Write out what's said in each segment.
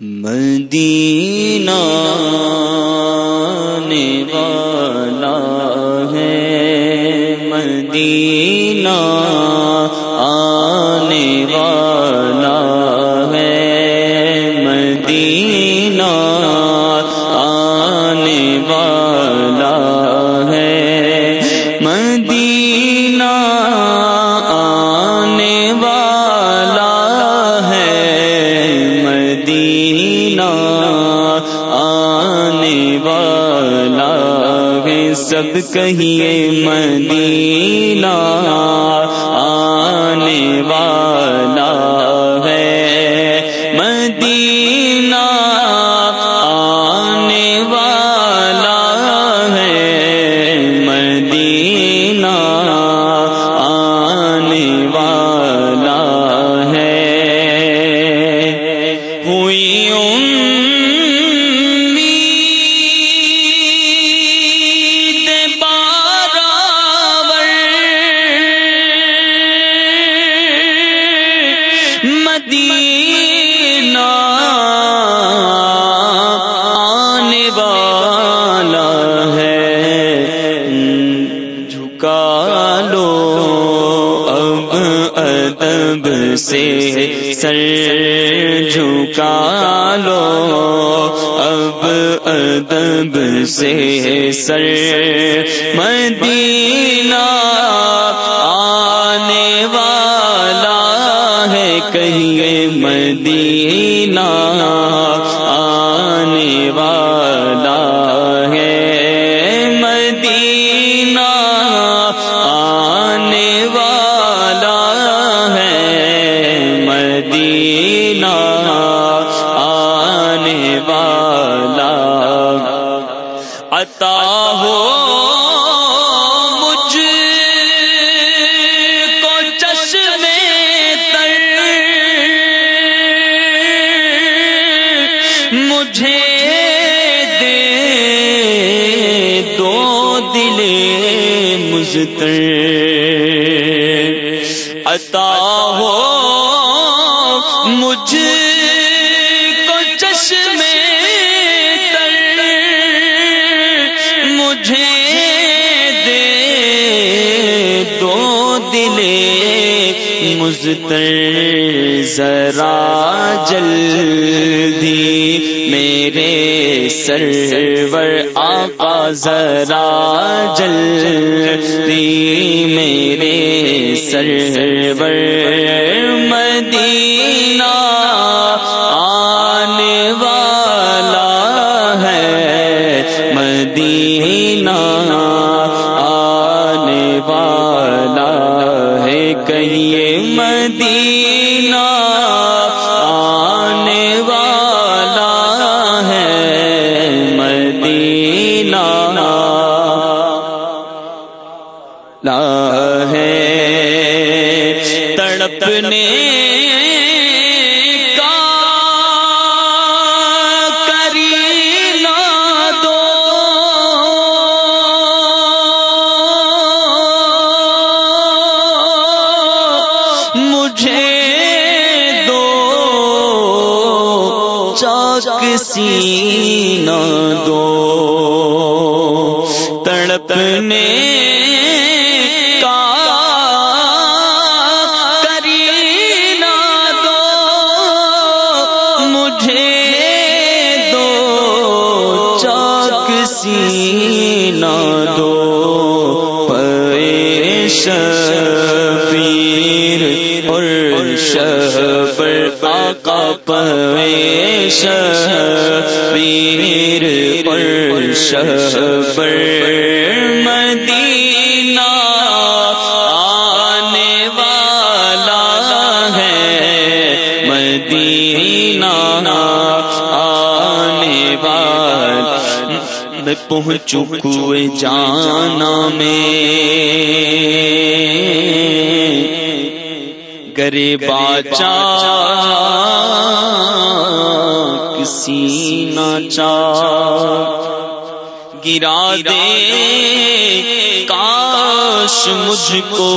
مدینہ نے والا ہے مدینہ کہیں منی سے سر جھکا لو۔ اب ادب سے سر مدینہ آنے والا ہے کہیں مدینہ دلے مزتر عطا ہو مجھ کو چشمے تر مجھے دے دو دلے مزتر ذرا جلدی میرے سرور آقا ذرا جلدی میرے سرور تڑپنے پیش پیر اور شبر مدینہ آنے والا ہے مدینہ آنے والا میں پہنچو کوئے جانا میں گرے باچا کسی ناچا گرا دے کاش مجھ کو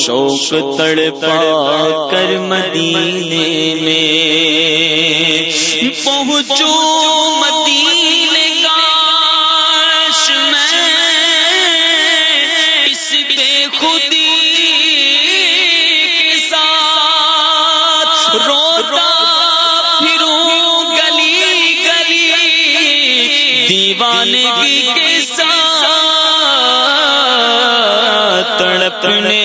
شوق تڑپا کر مدینے میں۔ پہنچو مدینے تڑپنے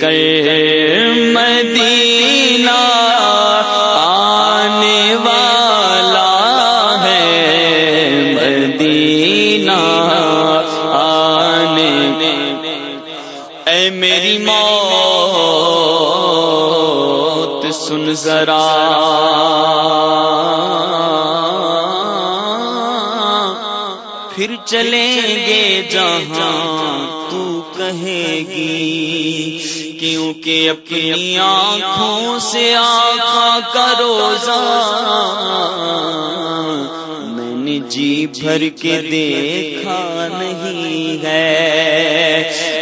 کر مدینہ آنے والا ہے۔ مدینہ آنے۔ اے میری موت سن ذرا۔ پھر چلیں گے جہاں کہے گی، کیونکہ اپنی آنکھوں سے آقا کا روزہ میں نے جی بھر کے دیکھا نہیں ہے۔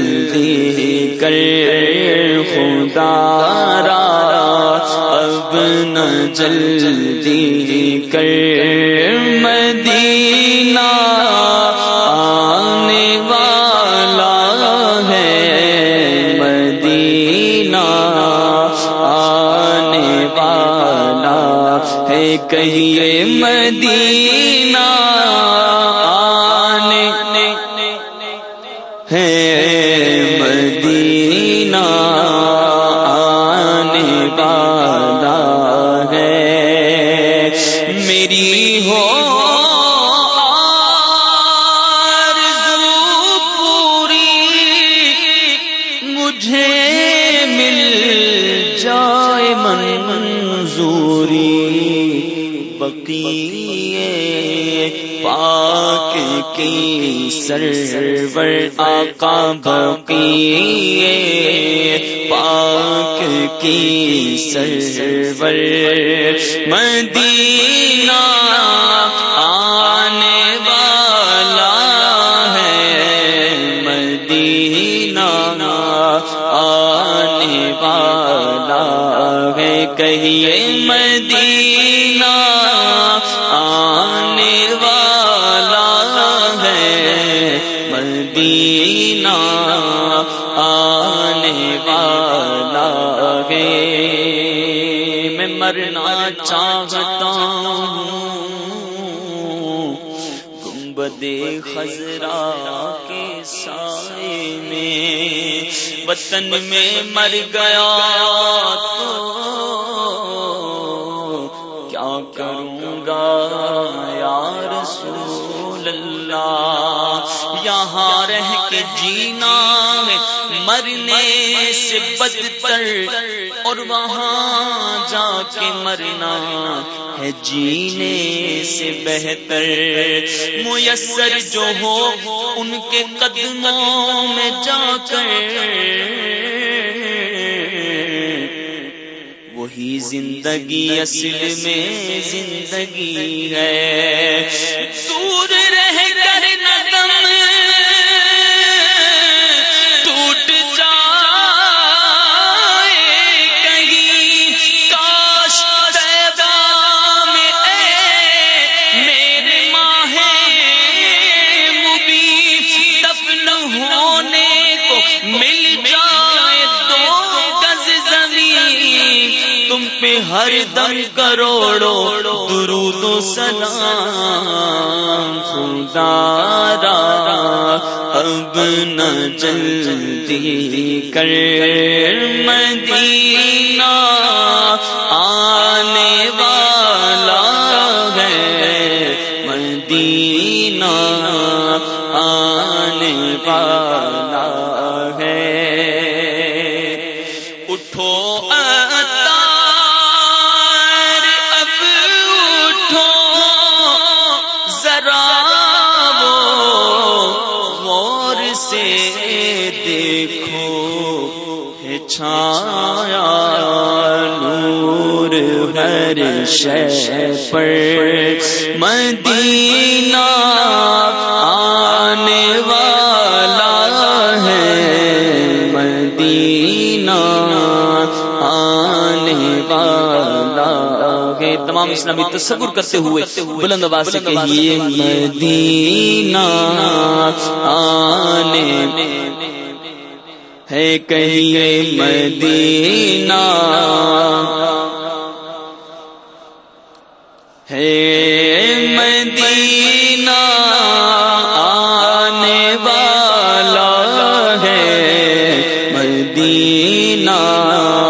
جلدی کر خدا را، اب نہ جلدی کر مدینہ آنے والا ہے۔ مدینہ آنے والا ہے۔ کہیے منظوری بقی پاک کی سرور آقا بقی پاک کی سرور مدینہ کہیے مدینہ آنے والا ہے۔ مدینہ آنے والا ہے۔ میں مرنا چاہتا ہوں۔ گنبد خزرا کے سائے میں۔ وطن میں مر گیا تو اللہ یہاں رہ کے جینا مرنے سے بدتر، اور وہاں جا کے مرنا ہے، جینے سے بہتر۔ میسر جو ہو، ان کے قدموں میں جا کر۔ وہی زندگی اصل میں زندگی ہے۔ دور ہر دم کروڑو درود و سلام خدا را اب نہ جلدی کر مدینہ چھایا نور ہر شے پر مدینہ آنے والا ہے۔ مدینہ آنے والا ہے۔ تمام اسلامی تصور کرتے ہوئے بلند آواز سے کہیے، مدینہ آنے ہے کہیے مدینہ۔ ہے مدینہ آنے والا ہے۔ مدینہ۔